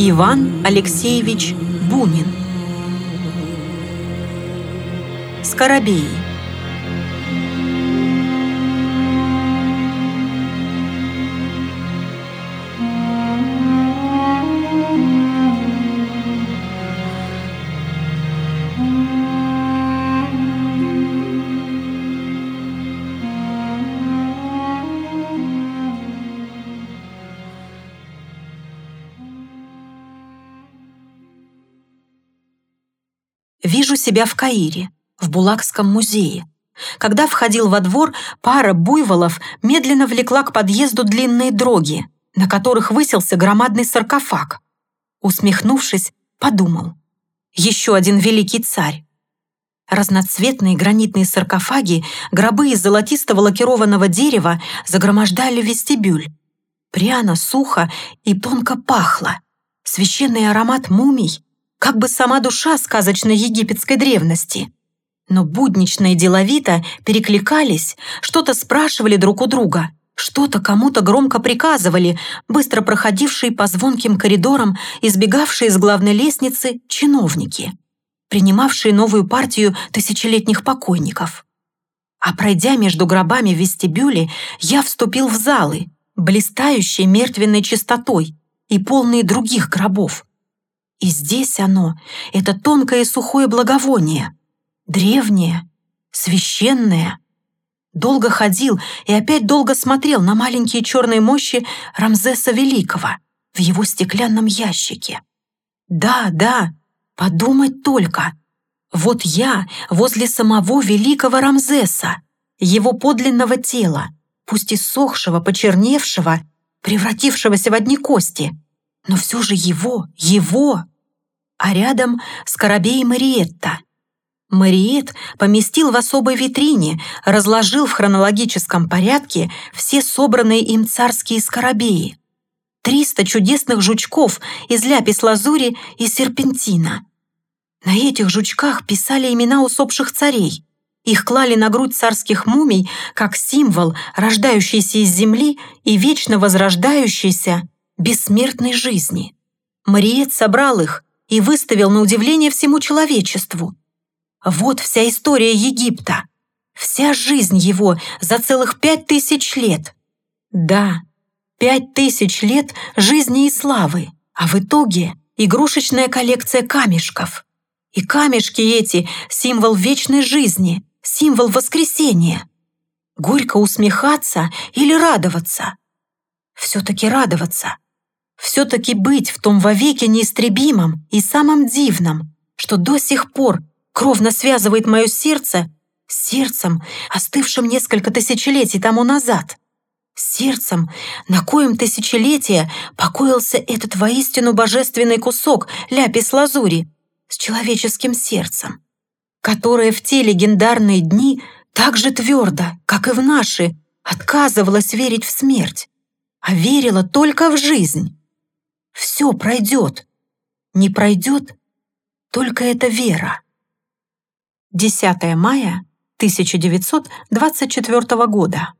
Иван Алексеевич Бунин. Скоробеи. Вижу себя в Каире, в Булакском музее. Когда входил во двор, пара буйволов медленно влекла к подъезду длинные дроги, на которых высился громадный саркофаг. Усмехнувшись, подумал. Еще один великий царь. Разноцветные гранитные саркофаги, гробы из золотистого лакированного дерева загромождали вестибюль. Пряно, сухо и тонко пахло. Священный аромат мумий как бы сама душа сказочной египетской древности. Но буднично и деловито перекликались, что-то спрашивали друг у друга, что-то кому-то громко приказывали, быстро проходившие по звонким коридорам, избегавшие с главной лестницы чиновники, принимавшие новую партию тысячелетних покойников. А пройдя между гробами в вестибюле, я вступил в залы, блистающие мертвенной чистотой и полные других гробов. И здесь оно, это тонкое и сухое благовоние, древнее, священное. Долго ходил и опять долго смотрел на маленькие черные мощи Рамзеса Великого в его стеклянном ящике. Да, да, подумать только. Вот я возле самого великого Рамзеса, его подлинного тела, пусть и сохшего, почерневшего, превратившегося в одни кости — но все же его, его. А рядом скоробей Мариетта. Мариет поместил в особой витрине, разложил в хронологическом порядке все собранные им царские скоробеи. Триста чудесных жучков из ляпис-лазури и серпентина. На этих жучках писали имена усопших царей. Их клали на грудь царских мумий как символ, рождающийся из земли и вечно возрождающийся бессмертной жизни. Мариет собрал их и выставил на удивление всему человечеству. Вот вся история Египта. Вся жизнь его за целых пять тысяч лет. Да, пять тысяч лет жизни и славы, а в итоге игрушечная коллекция камешков. И камешки эти — символ вечной жизни, символ воскресения. Горько усмехаться или радоваться? Все-таки радоваться все-таки быть в том вовеки неистребимом и самом дивном, что до сих пор кровно связывает мое сердце с сердцем, остывшим несколько тысячелетий тому назад, сердцем, на коем тысячелетия покоился этот воистину божественный кусок ляпис-лазури с человеческим сердцем, которое в те легендарные дни так же твердо, как и в наши, отказывалось верить в смерть, а верила только в жизнь. Все пройдет. Не пройдет только эта вера. 10 мая 1924 года.